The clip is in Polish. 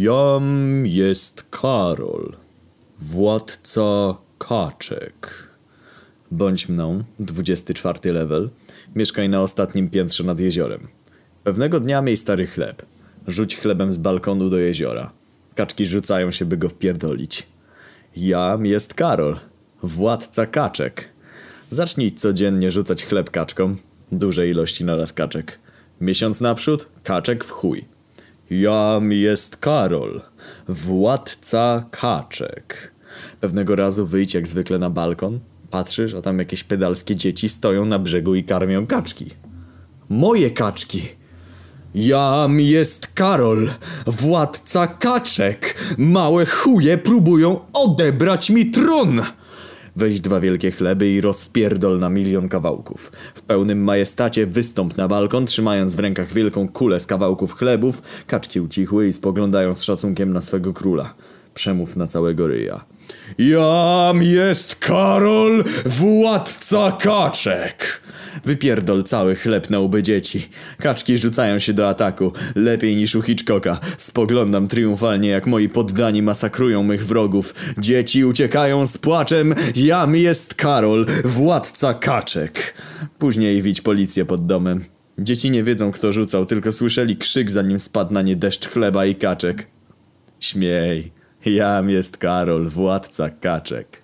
Jam jest Karol, władca kaczek. Bądź mną, 24 level, mieszkaj na ostatnim piętrze nad jeziorem. Pewnego dnia miej stary chleb. Rzuć chlebem z balkonu do jeziora. Kaczki rzucają się, by go wpierdolić. Jam jest Karol, władca kaczek. Zacznij codziennie rzucać chleb kaczkom. Duże ilości naraz kaczek. Miesiąc naprzód, kaczek w chuj. Jam jest Karol, władca kaczek. Pewnego razu wyjdź jak zwykle na balkon, patrzysz, a tam jakieś pedalskie dzieci stoją na brzegu i karmią kaczki. Moje kaczki! Jam jest Karol, władca kaczek! Małe chuje próbują odebrać mi tron! Weź dwa wielkie chleby i rozpierdol na milion kawałków. W pełnym majestacie wystąp na balkon, trzymając w rękach wielką kulę z kawałków chlebów. Kaczki ucichły i spoglądają z szacunkiem na swego króla. Przemów na całego ryja. Jam jest Karol, władca kaczek! Wypierdol cały chleb na łby dzieci. Kaczki rzucają się do ataku, lepiej niż u Hitchcocka. Spoglądam triumfalnie, jak moi poddani masakrują mych wrogów. Dzieci uciekają z płaczem. Jam jest Karol, władca kaczek. Później widź policję pod domem. Dzieci nie wiedzą, kto rzucał, tylko słyszeli krzyk, zanim spadł na nie deszcz chleba i kaczek. Śmiej. Jam jest Karol, władca kaczek.